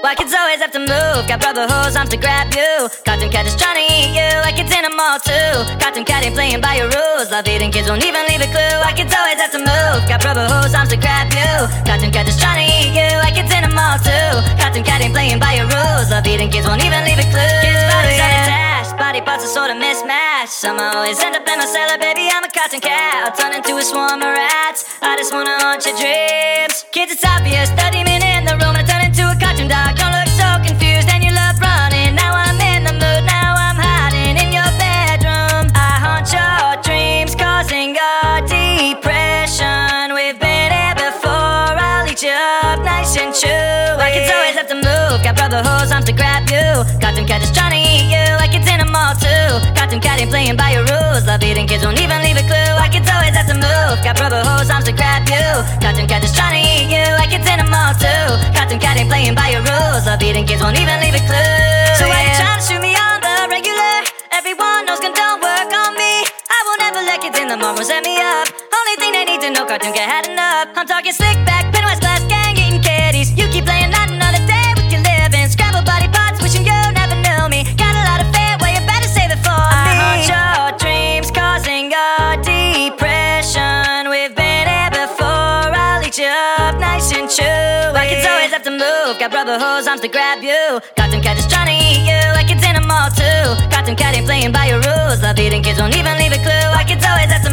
Why kids always have to move? Got rubber hose arms to grab you. Cartoon cat is trying to eat you like it's in a mall too. Cartoon cat ain't playing by your rules. Love eating kids won't even leave a clue. Why kids always have to move? Got rubber hose arms to grab you. Cartoon cat is trying to eat you like it's in a mall too. Cartoon cat ain't playing by your rules. Love eating kids won't even leave a clue. Kids bodies yeah. unattached, body parts are sort of mismatched. Somehow always end up in my cellar, baby. I'm a cartoon cat. I'll turn into a swarm of rats. I just wanna haunt your dreams. Kids, it's obvious. 30 minutes you up nice and chewy. Like it's always have to move, got rubber hose arms to grab you. Cartoon cat is trying to eat you like it's in a mall too. Cartoon cat ain't playing by your rules, love eating kids won't even leave a clue. Like it's always have to move, got rubber hose arms to grab you. Cartoon cat is trying to eat you like it's in a mall too. Cartoon cat ain't playing by your rules, love eating kids won't even leave a clue. So why you trying to shoot me on the regular? Everyone knows gun don't work on me. I will never let kids in the mall set me up. Only thing they need to know, cartoon cat had enough. I'm talking slick back, Pennywise nice and. Why kids always have to move? Got rubber hose arms to grab you. Cartoon cat is trying to eat you like it's in a mall too. Cartoon cat ain't playing by your rules. Love eating kids won't even leave a clue. Why kids always have to